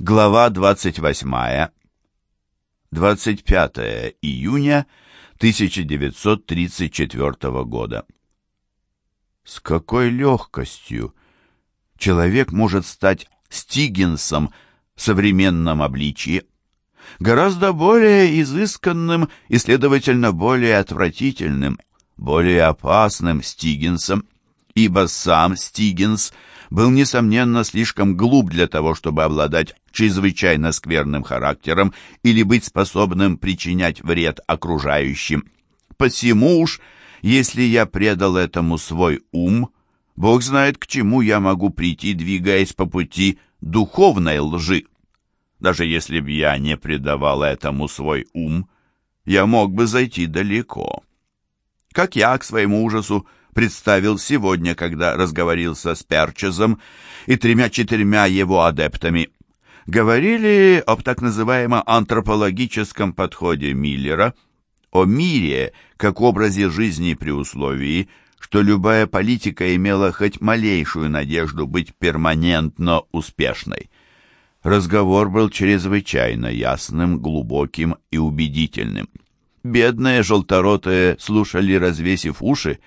Глава 28. 25 июня 1934 года. С какой легкостью человек может стать Стигинсом в современном обличье, гораздо более изысканным и, следовательно, более отвратительным, более опасным Стигинсом, ибо сам Стигинс – был, несомненно, слишком глуп для того, чтобы обладать чрезвычайно скверным характером или быть способным причинять вред окружающим. Посему уж, если я предал этому свой ум, Бог знает, к чему я могу прийти, двигаясь по пути духовной лжи. Даже если б я не предавал этому свой ум, я мог бы зайти далеко. Как я, к своему ужасу, представил сегодня, когда разговорился с Перчезом и тремя-четырьмя его адептами. Говорили об так называемом антропологическом подходе Миллера, о мире как образе жизни при условии, что любая политика имела хоть малейшую надежду быть перманентно успешной. Разговор был чрезвычайно ясным, глубоким и убедительным. Бедные желторотые слушали, развесив уши,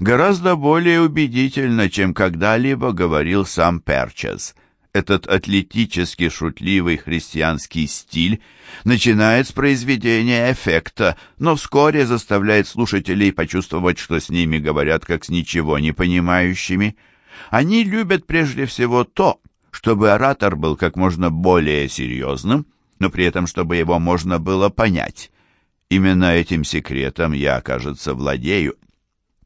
гораздо более убедительно, чем когда-либо говорил сам Перчес. Этот атлетически шутливый христианский стиль начинает с произведения эффекта, но вскоре заставляет слушателей почувствовать, что с ними говорят как с ничего не понимающими. Они любят прежде всего то, чтобы оратор был как можно более серьезным, но при этом чтобы его можно было понять. Именно этим секретом я, кажется, владею.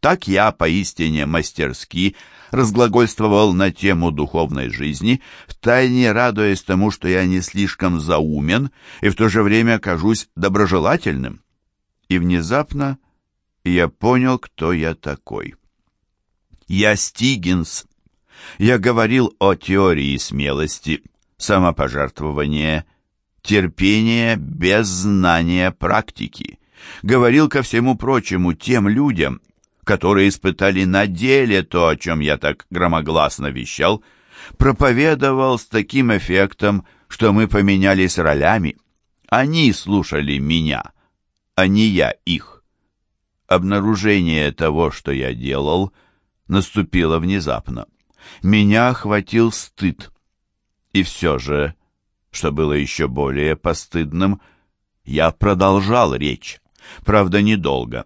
Так я поистине мастерски разглагольствовал на тему духовной жизни, втайне радуясь тому, что я не слишком заумен и в то же время кажусь доброжелательным. И внезапно я понял, кто я такой. Я Стигинс. Я говорил о теории смелости, самопожертвования, терпения без знания практики. Говорил ко всему прочему тем людям, которые испытали на деле то, о чем я так громогласно вещал, проповедовал с таким эффектом, что мы поменялись ролями. Они слушали меня, а не я их. Обнаружение того, что я делал, наступило внезапно. Меня охватил стыд. И все же, что было еще более постыдным, я продолжал речь. Правда, недолго.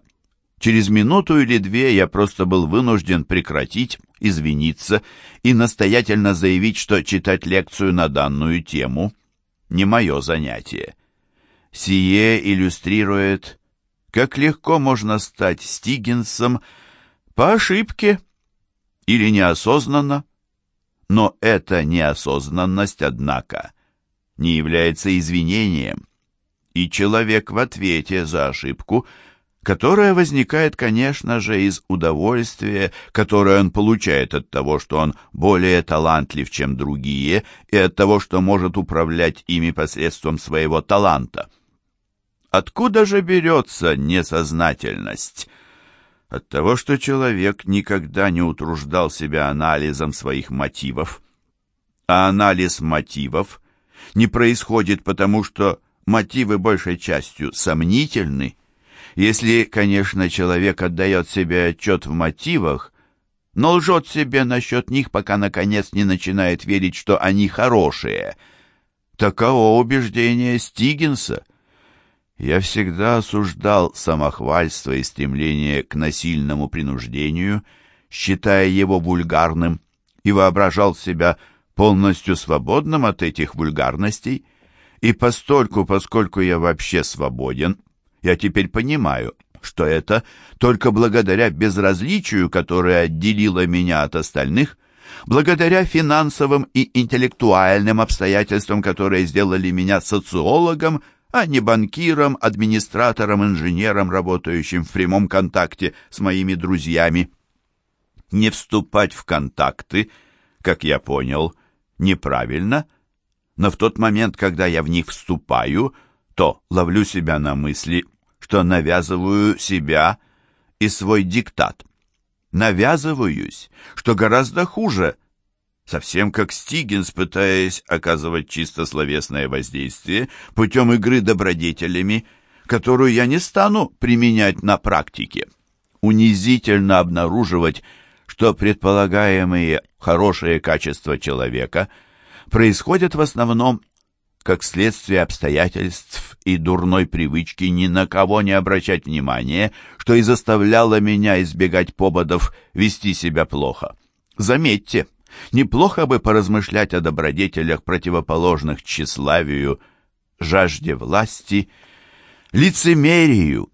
Через минуту или две я просто был вынужден прекратить, извиниться и настоятельно заявить, что читать лекцию на данную тему не мое занятие. Сие иллюстрирует, как легко можно стать Стигинсом по ошибке или неосознанно, но эта неосознанность, однако, не является извинением, и человек в ответе за ошибку – которое возникает, конечно же, из удовольствия, которое он получает от того, что он более талантлив, чем другие, и от того, что может управлять ими посредством своего таланта. Откуда же берется несознательность? От того, что человек никогда не утруждал себя анализом своих мотивов. А анализ мотивов не происходит потому, что мотивы большей частью сомнительны, если, конечно, человек отдает себе отчет в мотивах, но лжет себе насчет них, пока, наконец, не начинает верить, что они хорошие. Таково убеждение Стигинса. Я всегда осуждал самохвальство и стремление к насильному принуждению, считая его вульгарным, и воображал себя полностью свободным от этих вульгарностей, и постольку, поскольку я вообще свободен, я теперь понимаю, что это только благодаря безразличию, которое отделило меня от остальных, благодаря финансовым и интеллектуальным обстоятельствам, которые сделали меня социологом, а не банкиром, администратором, инженером, работающим в прямом контакте с моими друзьями. Не вступать в контакты, как я понял, неправильно, но в тот момент, когда я в них вступаю – то ловлю себя на мысли, что навязываю себя и свой диктат. Навязываюсь, что гораздо хуже, совсем как Стигинс, пытаясь оказывать чисто словесное воздействие путем игры добродетелями, которую я не стану применять на практике. Унизительно обнаруживать, что предполагаемые хорошие качества человека происходят в основном как следствие обстоятельств и дурной привычки ни на кого не обращать внимания, что и заставляло меня избегать поводов вести себя плохо. Заметьте, неплохо бы поразмышлять о добродетелях, противоположных тщеславию, жажде власти, лицемерию,